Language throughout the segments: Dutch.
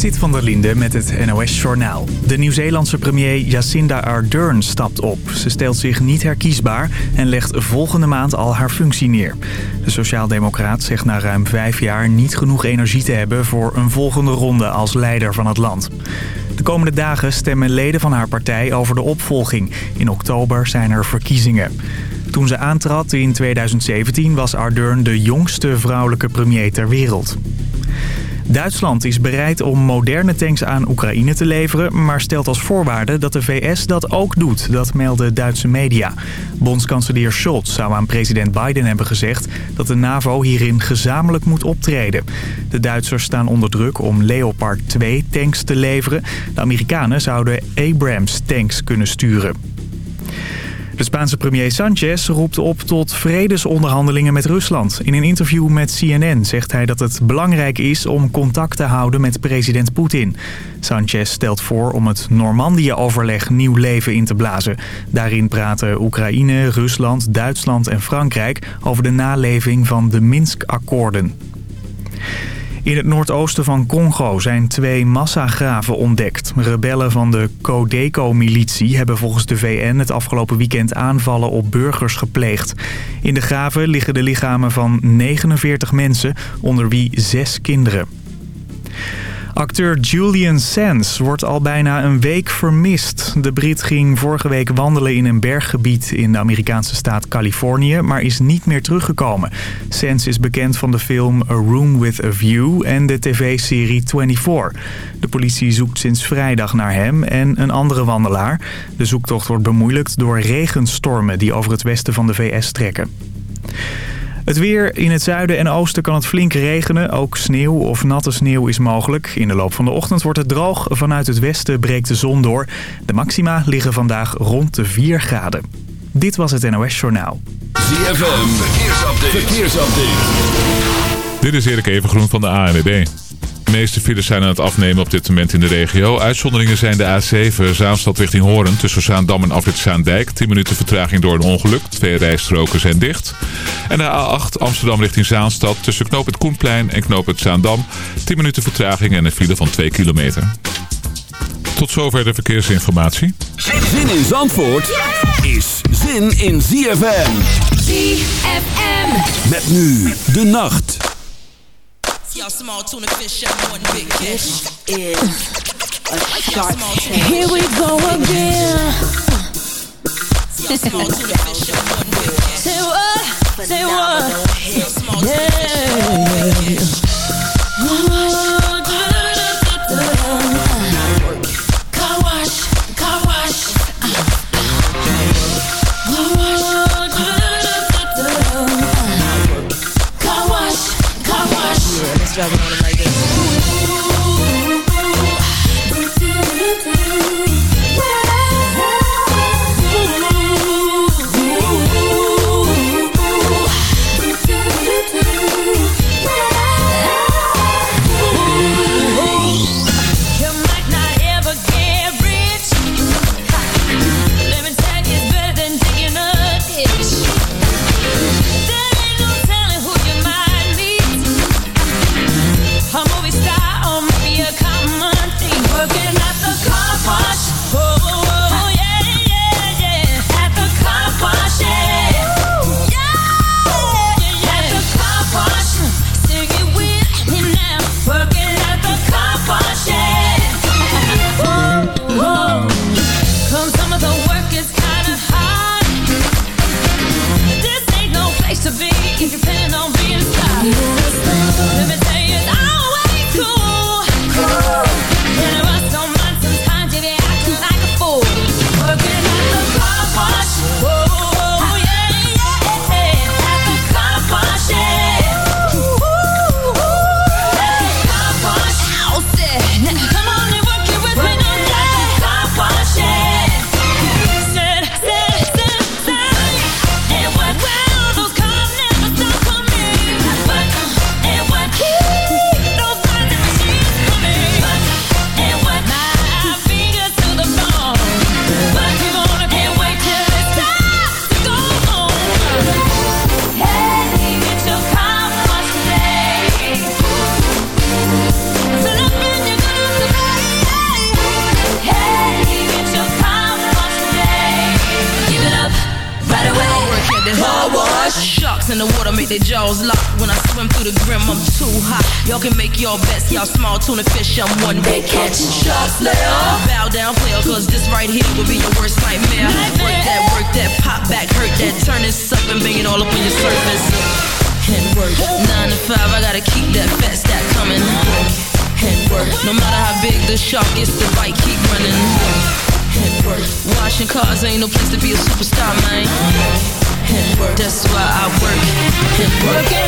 Sit van der Linde met het NOS-journaal. De Nieuw-Zeelandse premier Jacinda Ardern stapt op. Ze stelt zich niet herkiesbaar en legt volgende maand al haar functie neer. De sociaaldemocraat zegt na ruim vijf jaar niet genoeg energie te hebben... voor een volgende ronde als leider van het land. De komende dagen stemmen leden van haar partij over de opvolging. In oktober zijn er verkiezingen. Toen ze aantrad in 2017 was Ardern de jongste vrouwelijke premier ter wereld. Duitsland is bereid om moderne tanks aan Oekraïne te leveren... maar stelt als voorwaarde dat de VS dat ook doet. Dat melden Duitse media. Bondskanselier Scholz zou aan president Biden hebben gezegd... dat de NAVO hierin gezamenlijk moet optreden. De Duitsers staan onder druk om Leopard 2 tanks te leveren. De Amerikanen zouden Abrams tanks kunnen sturen. De Spaanse premier Sanchez roept op tot vredesonderhandelingen met Rusland. In een interview met CNN zegt hij dat het belangrijk is om contact te houden met president Poetin. Sanchez stelt voor om het Normandië-overleg nieuw leven in te blazen. Daarin praten Oekraïne, Rusland, Duitsland en Frankrijk over de naleving van de Minsk-akkoorden. In het noordoosten van Congo zijn twee massagraven ontdekt. Rebellen van de Codeco-militie hebben volgens de VN het afgelopen weekend aanvallen op burgers gepleegd. In de graven liggen de lichamen van 49 mensen, onder wie zes kinderen. Acteur Julian Sands wordt al bijna een week vermist. De Brit ging vorige week wandelen in een berggebied in de Amerikaanse staat Californië, maar is niet meer teruggekomen. Sands is bekend van de film A Room with a View en de tv-serie 24. De politie zoekt sinds vrijdag naar hem en een andere wandelaar. De zoektocht wordt bemoeilijkt door regenstormen die over het westen van de VS trekken. Het weer in het zuiden en oosten kan het flink regenen. Ook sneeuw of natte sneeuw is mogelijk. In de loop van de ochtend wordt het droog. Vanuit het westen breekt de zon door. De maxima liggen vandaag rond de 4 graden. Dit was het NOS Journaal. ZFM, verkeersupdate. verkeersupdate. Dit is Erik Evengroen van de ANWB. De meeste files zijn aan het afnemen op dit moment in de regio. Uitzonderingen zijn de A7 Zaanstad richting Hoorn tussen Zaandam en Afrit Zaandijk. 10 minuten vertraging door een ongeluk. Twee rijstroken zijn dicht. En de A8 Amsterdam richting Zaanstad tussen Knoop het Koenplein en Knoop het Zaandam. 10 minuten vertraging en een file van 2 kilometer. Tot zover de verkeersinformatie. Zin in Zandvoort is zin in ZFM. ZFM. Met nu de nacht. Y'all small tuna fish and one big fish. This is a shark tank. Here we go again. Say what? Say what? Yeah. Instagram. Working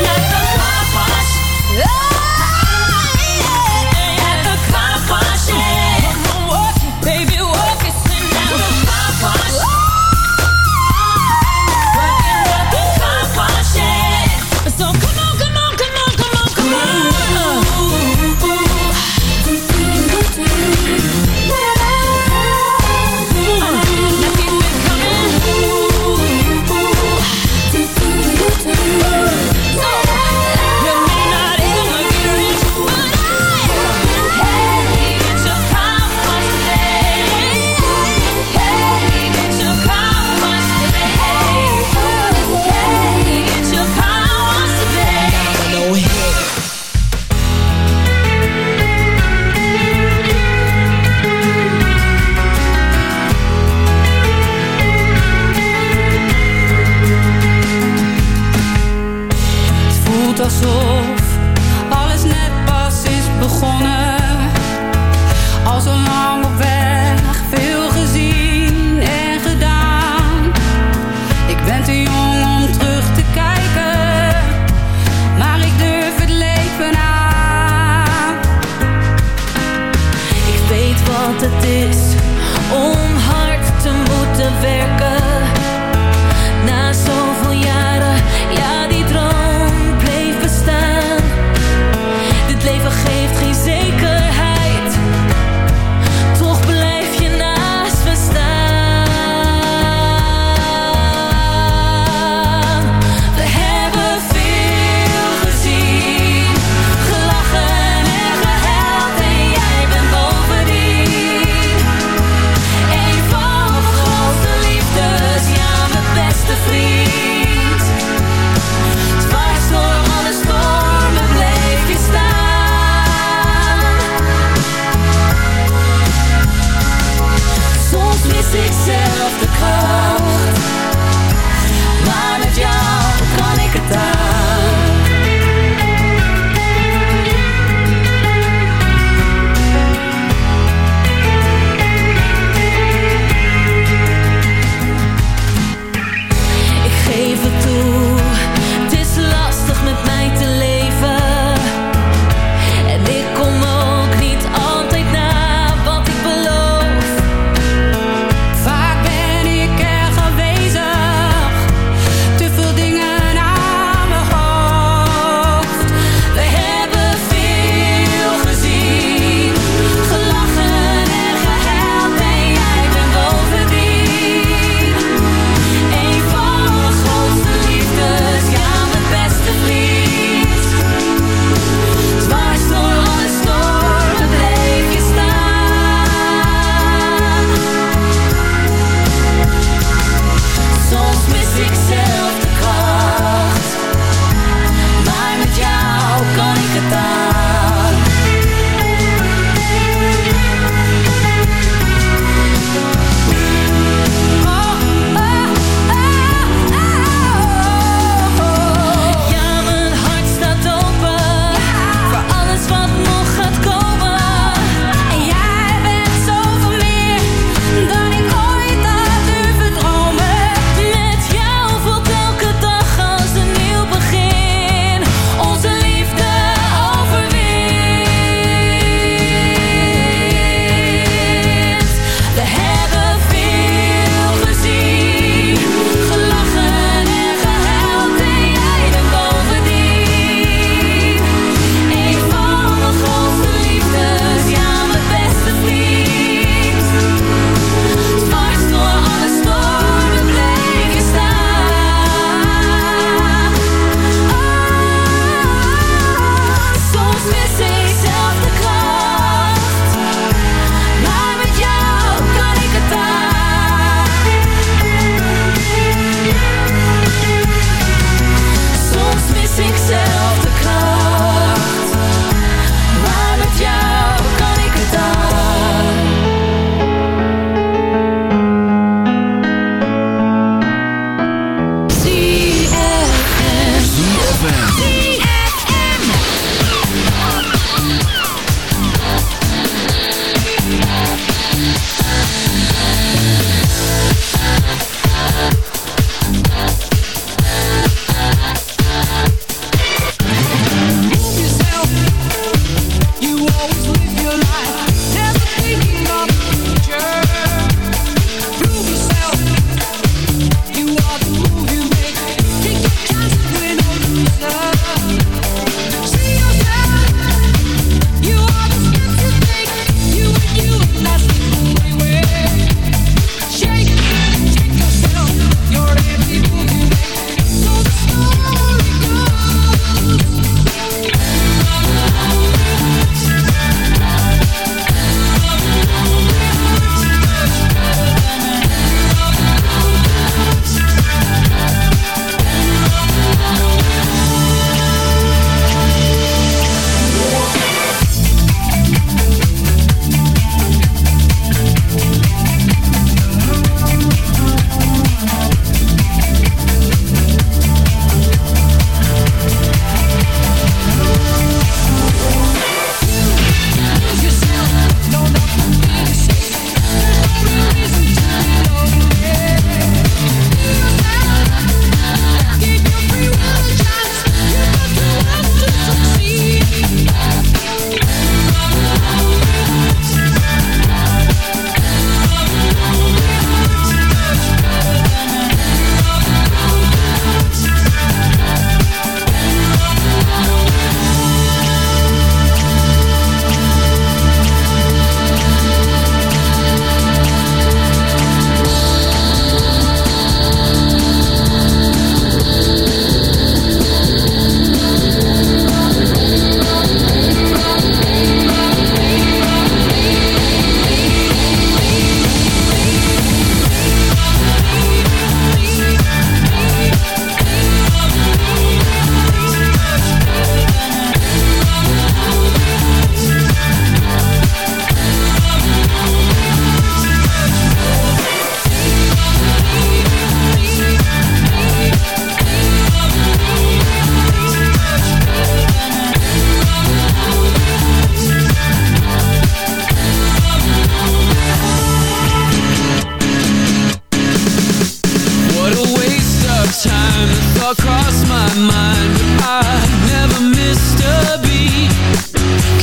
of time. The thought crossed my mind. But I never missed a beat.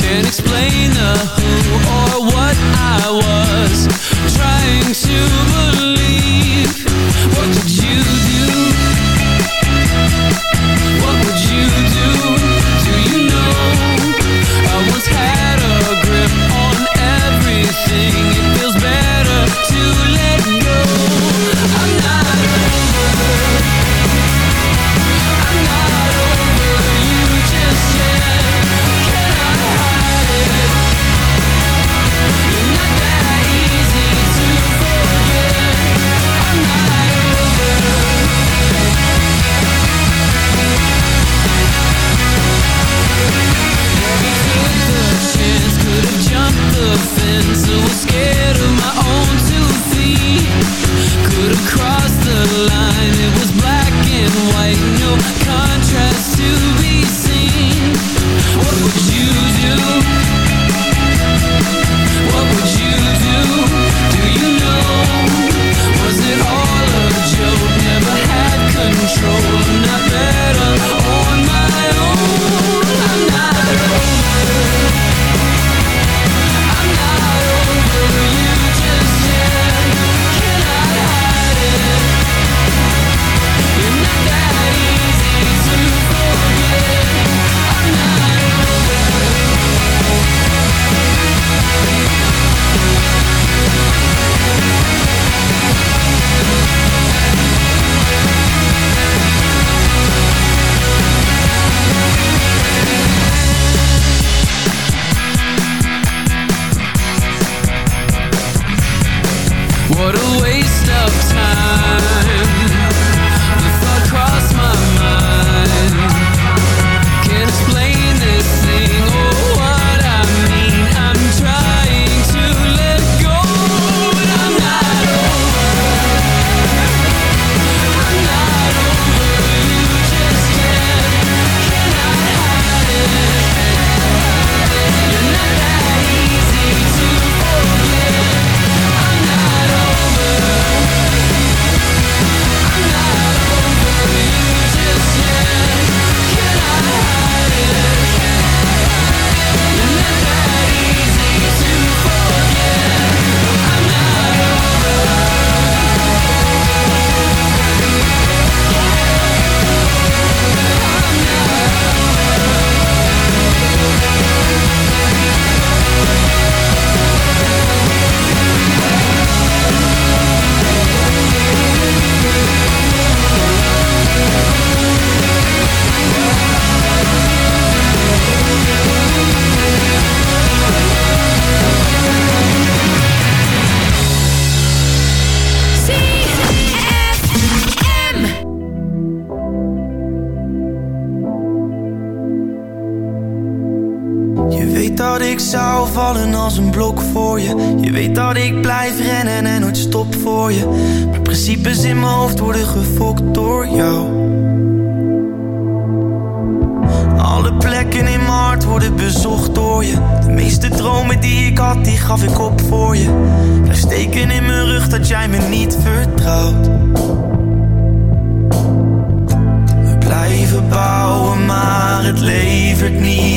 Can't explain the who or what I was Trying to believe. What time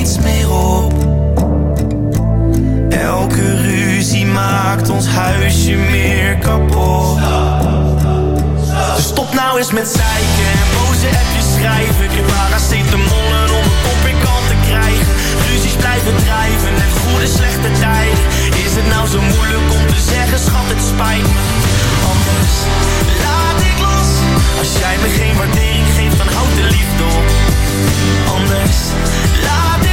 niets meer op Elke ruzie maakt ons huisje meer kapot. Dus stop nou eens met zeiken en boze appjes schrijven. Ik heb mollen om een kop in kant te krijgen. Ruzies blijven drijven en goede slechte tijden. Is het nou zo moeilijk om te zeggen, schat, het spijt me. Anders laat ik los. Als jij me geen waardering geeft, dan houd de liefde op. Anders laat ik.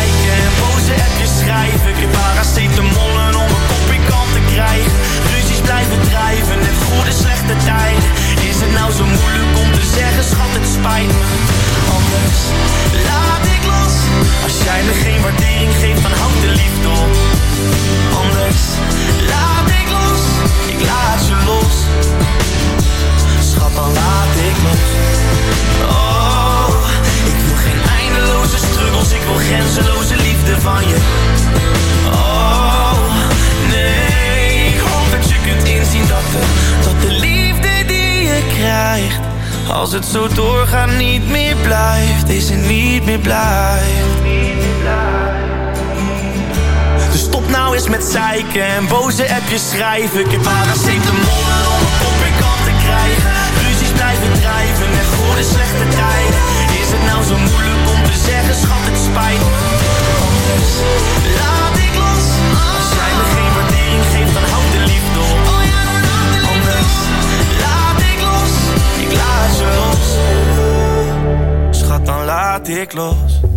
boze appjes schrijven. Ik heb mollen om een kop in kant te krijgen. Ruzies blijven drijven, net goede slechte tijden. Is het nou zo moeilijk om te zeggen, schat, het spijt me. Anders laat ik los. Als jij me geen waardering geeft, dan houd de liefde op. Anders laat ik los. Ik laat je los. Schat, dan laat ik los. Oh, eindeloze struggles. Ik wil grenzeloze liefde van je. Oh, nee, ik hoop dat je kunt inzien dat de, dat de liefde die je krijgt, als het zo doorgaat niet meer blijft, deze niet meer blijft. Dus stop nou eens met zeiken en boze appjes schrijven. Ik heb paracetamol om een kop in kant te krijgen. Blijven drijven en goede slechte tijden. Is het nou zo moeilijk om te zeggen, schat, het spijt. Anders laat ik los. Als jij me geen waardering geeft, dan houd de liefde op. Anders laat ik los. Ik laat je los. Schat, dan laat ik los.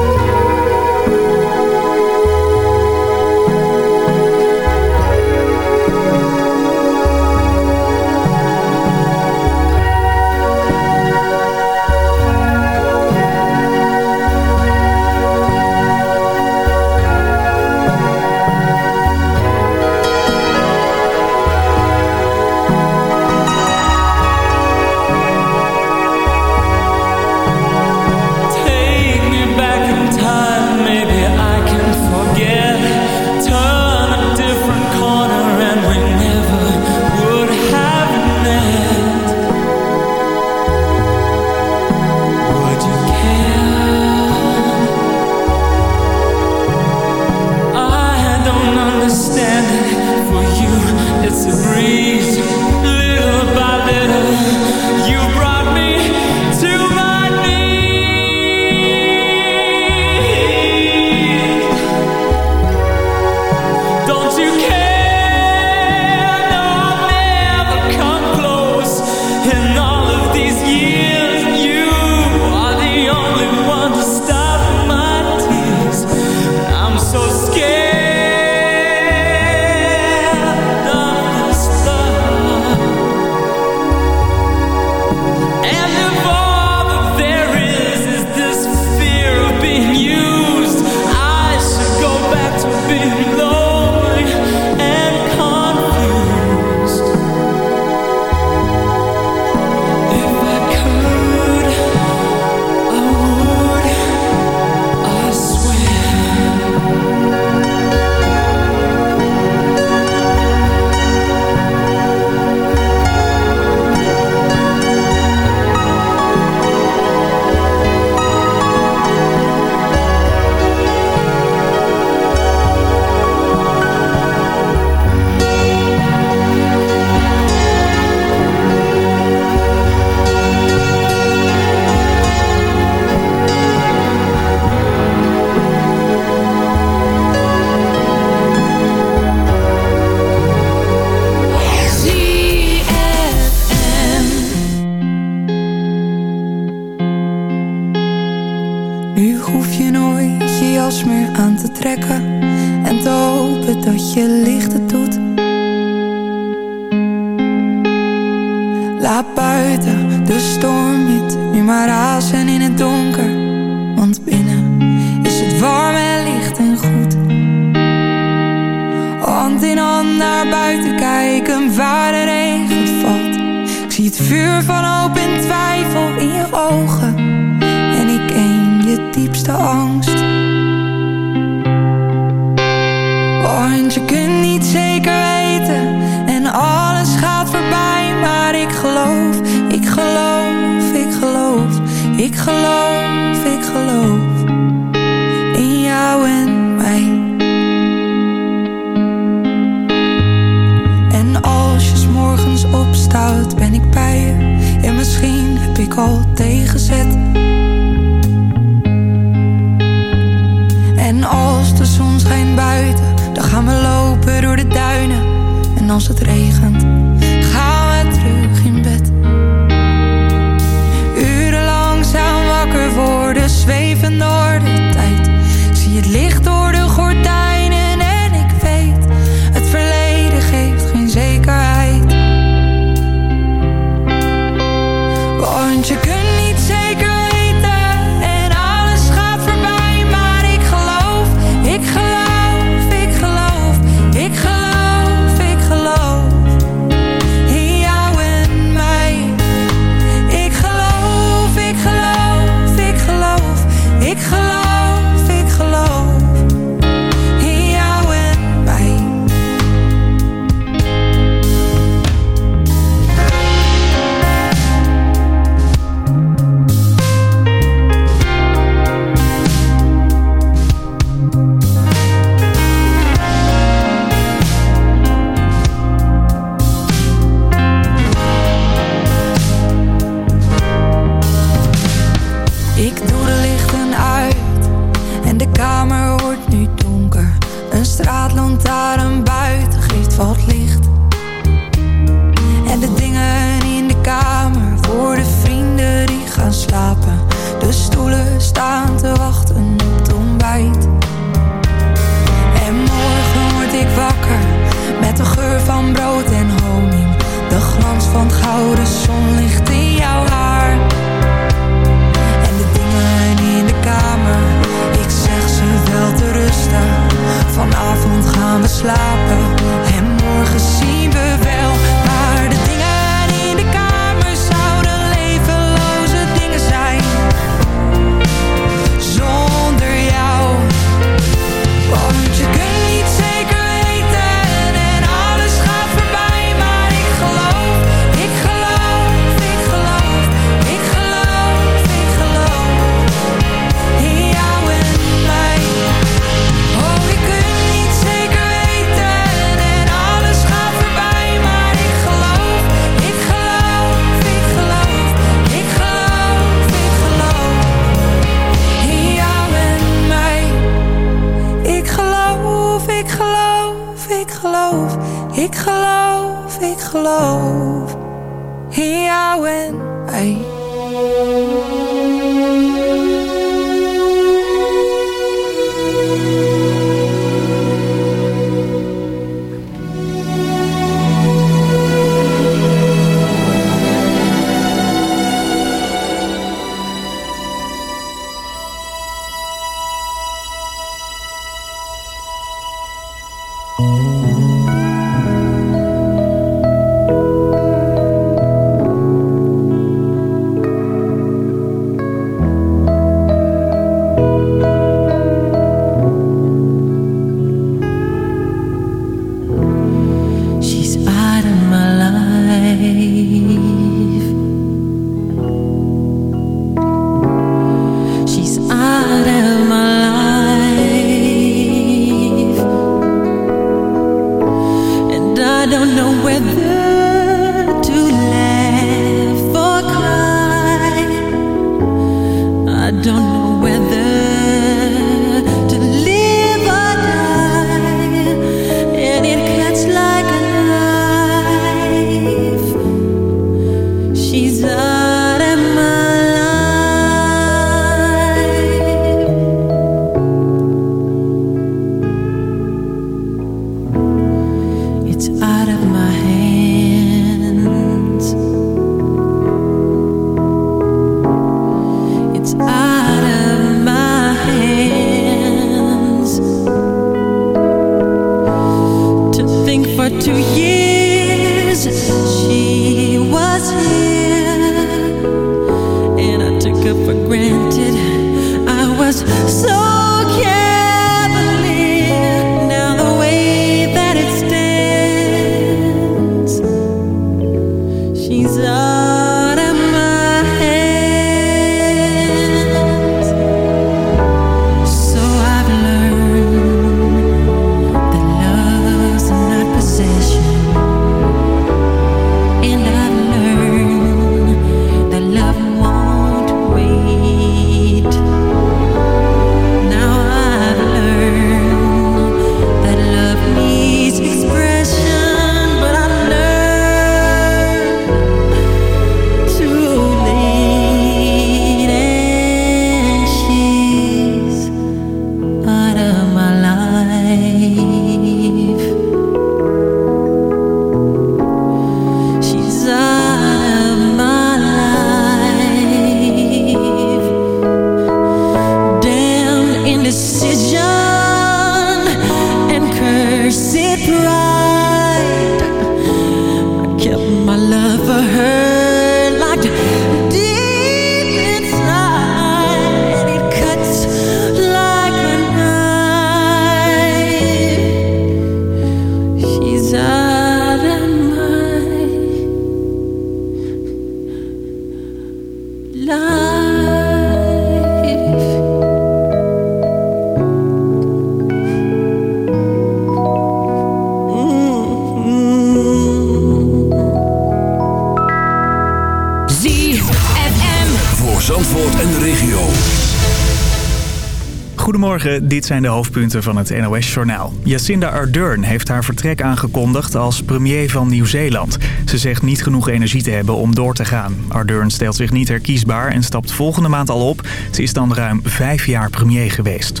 Goedemorgen, dit zijn de hoofdpunten van het NOS-journaal. Jacinda Ardern heeft haar vertrek aangekondigd als premier van Nieuw-Zeeland. Ze zegt niet genoeg energie te hebben om door te gaan. Ardern stelt zich niet herkiesbaar en stapt volgende maand al op. Ze is dan ruim vijf jaar premier geweest.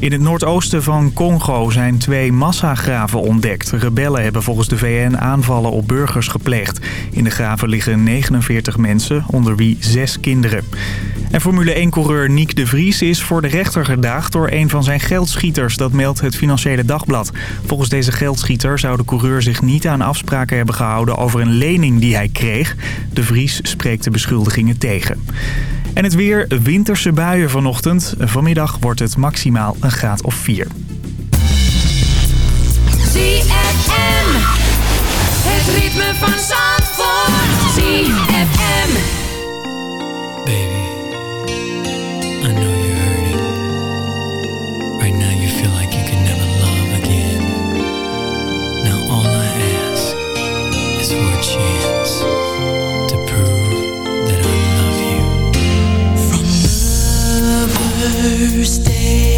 In het noordoosten van Congo zijn twee massagraven ontdekt. Rebellen hebben volgens de VN aanvallen op burgers gepleegd. In de graven liggen 49 mensen, onder wie zes kinderen. En Formule 1-coureur Nick de Vries is voor de rechter gedaagd door een van zijn geldschieters. Dat meldt het Financiële Dagblad. Volgens deze geldschieter zou de coureur zich niet aan afspraken hebben gehouden over een lening die hij kreeg. De Vries spreekt de beschuldigingen tegen. En het weer, winterse buien vanochtend. Vanmiddag wordt het maximaal een graad of 4. ZFM. Het ritme van Zandvoort. ZFM. Day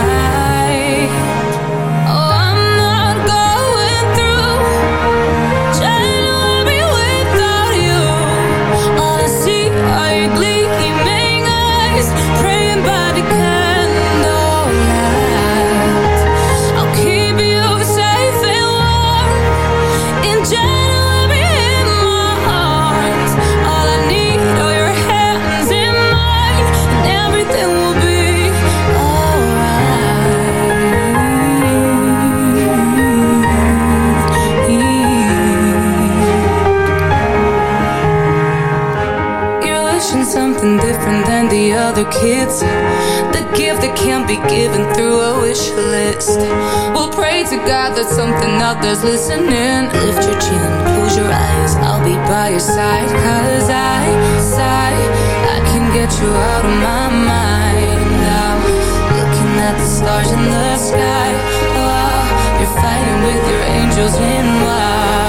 other kids. The gift that can't be given through a wish list. We'll pray to God that something out there's listening. Lift your chin, close your eyes. I'll be by your side. Cause I, sigh, I can get you out of my mind. Now, looking at the stars in the sky. Oh, you're fighting with your angels in white.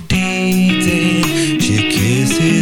dating. She kisses.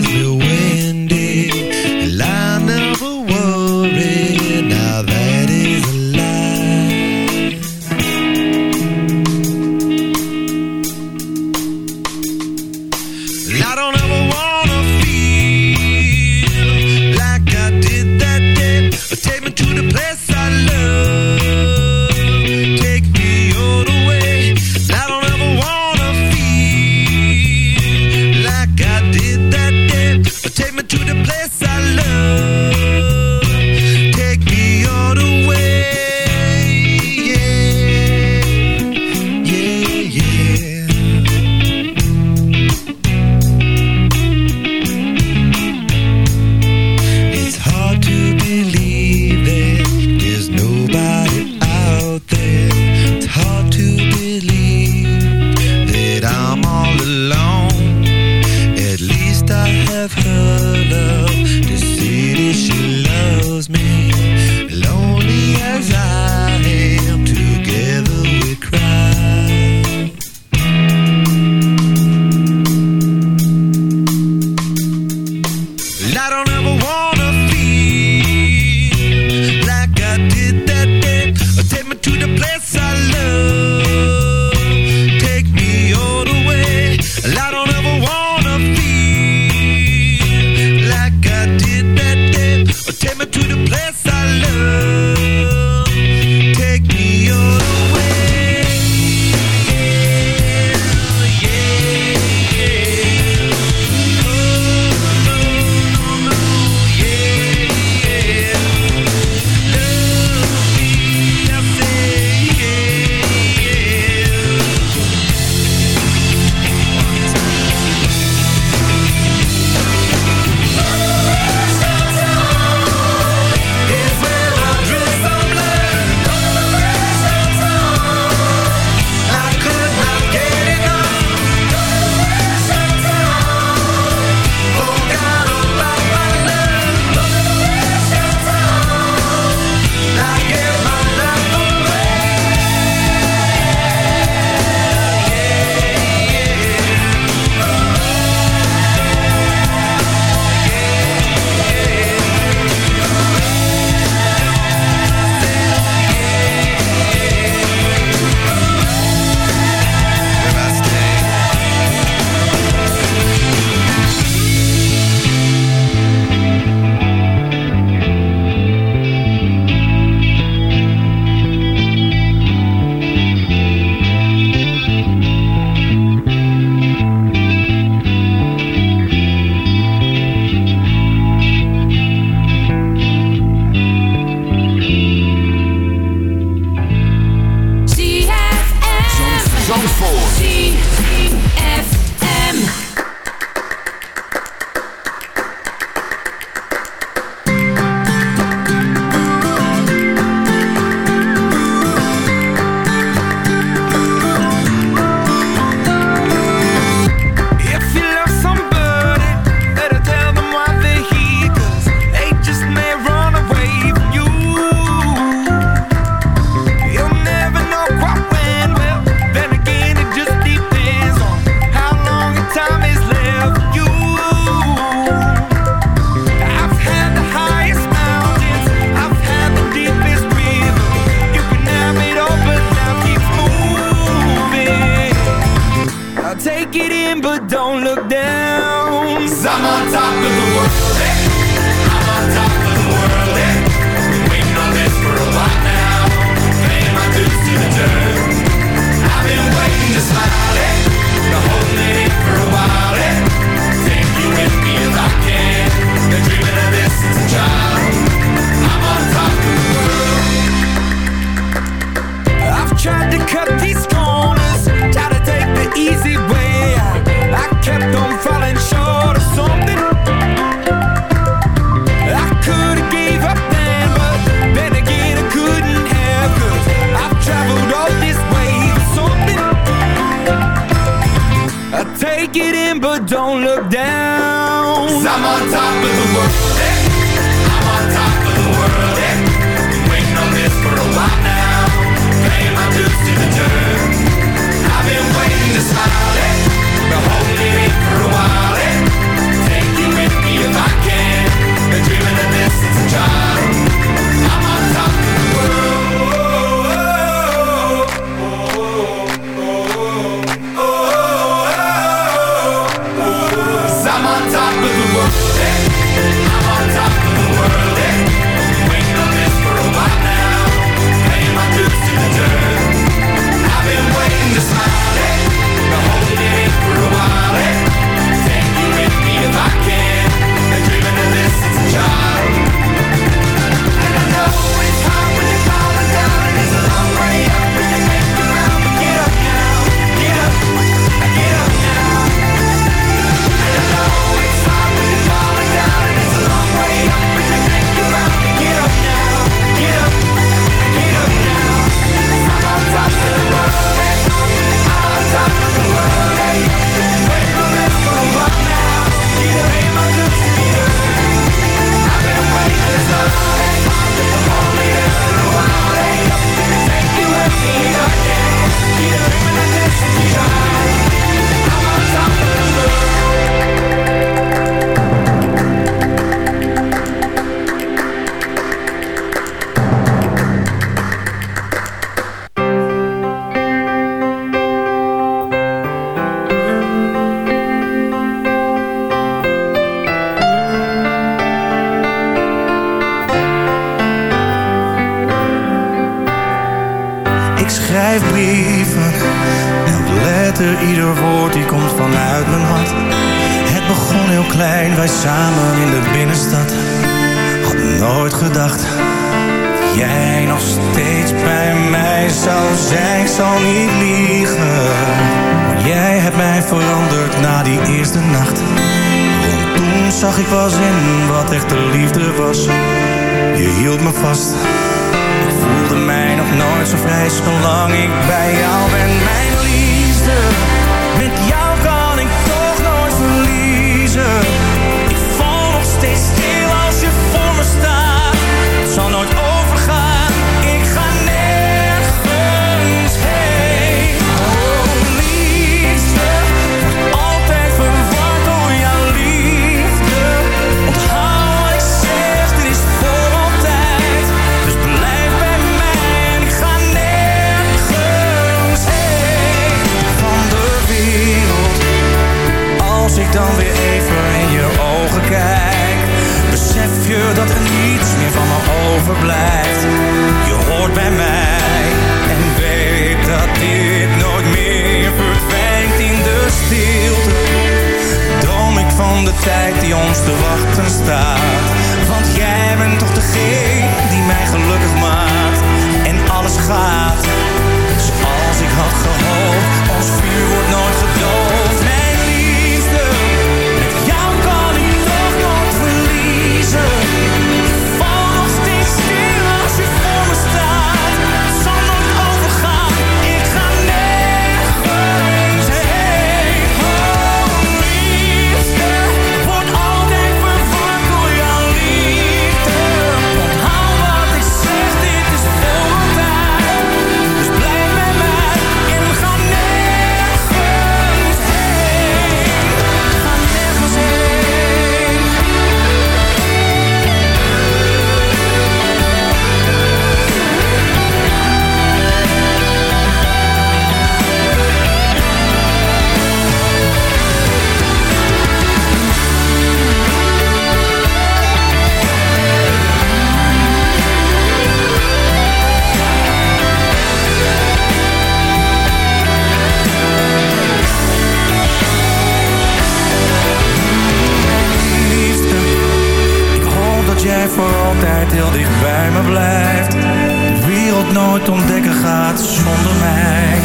ontdekken gaat zonder mij.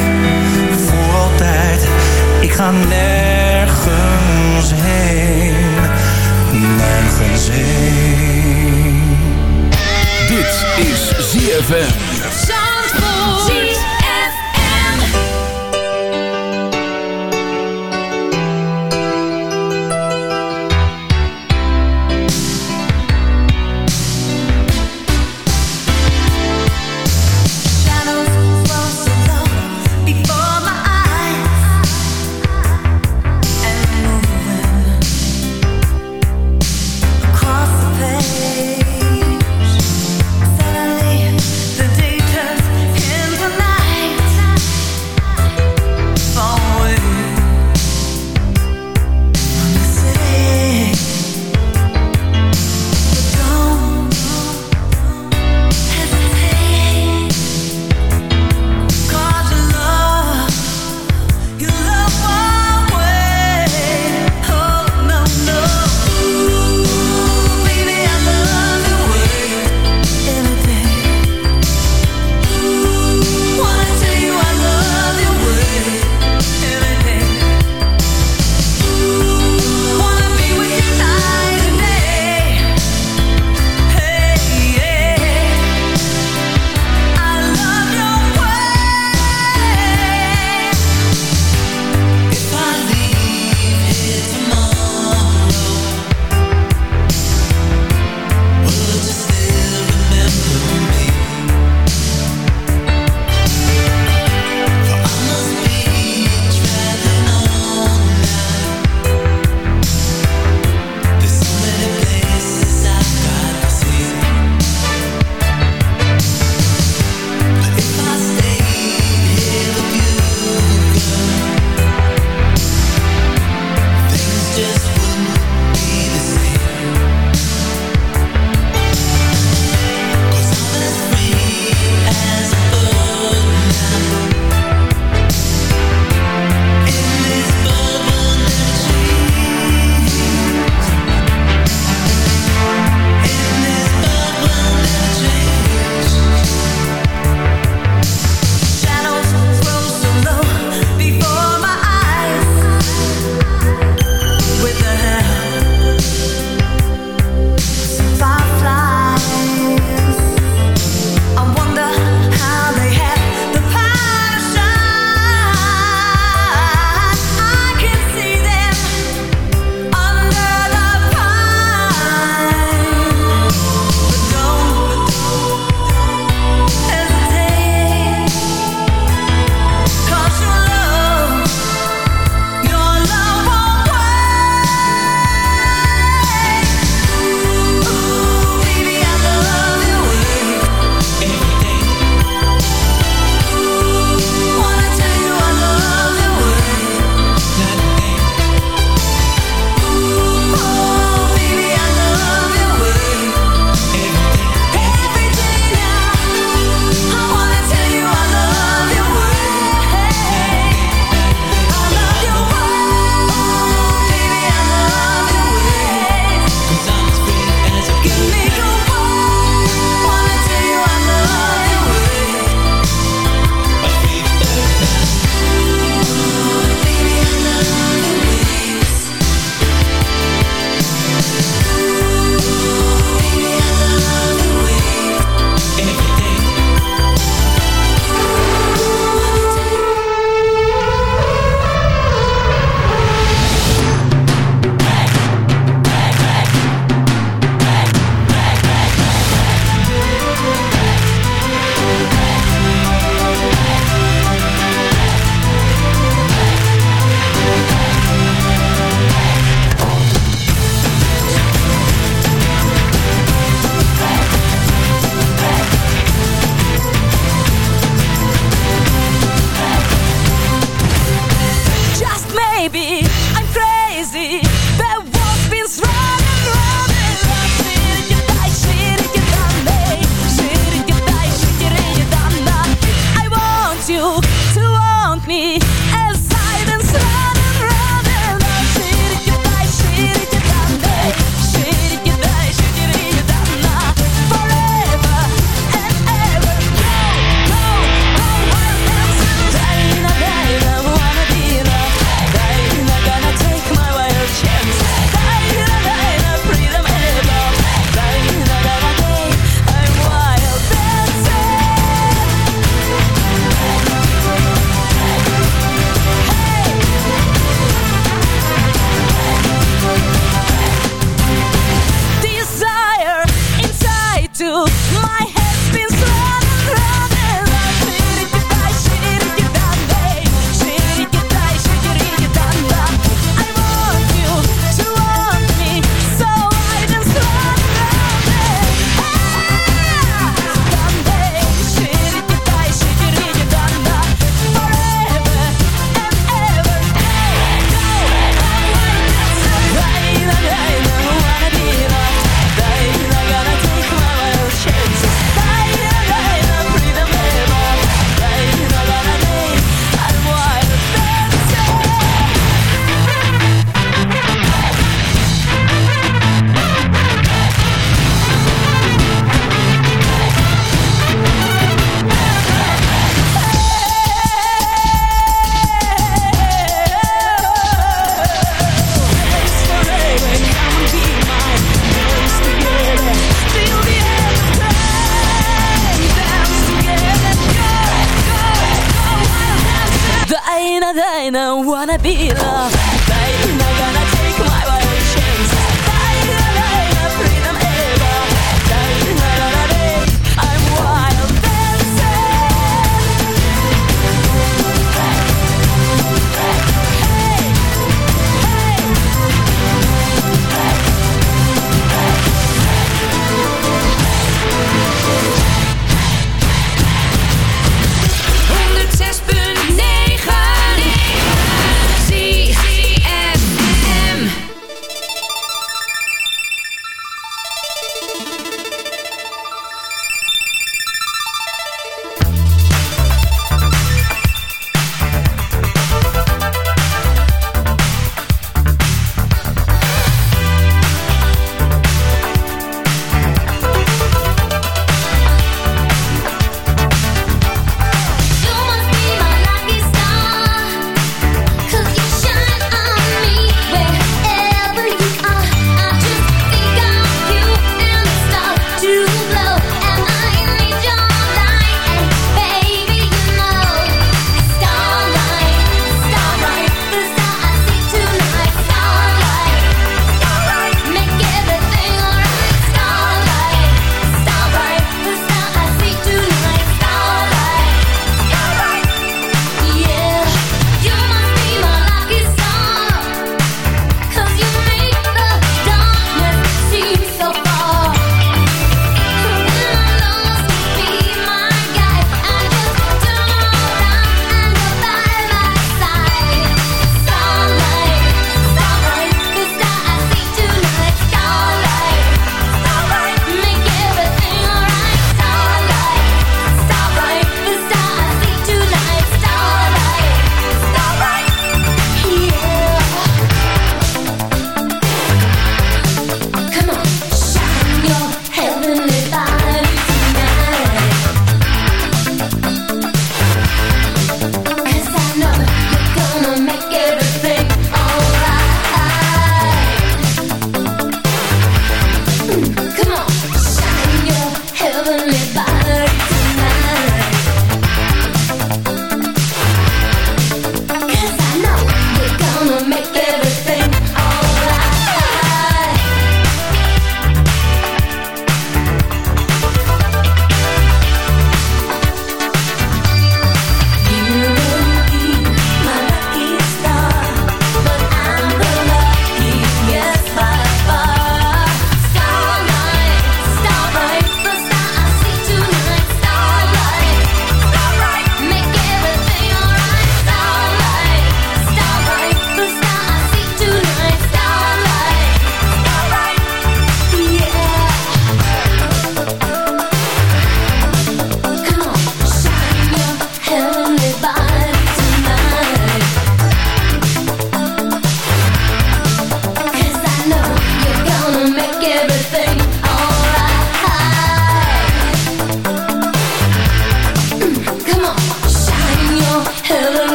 Voor altijd, ik ga nergens heen. Nergens heen. Dit is ZFM.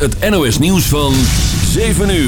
Het NOS nieuws van 7 uur.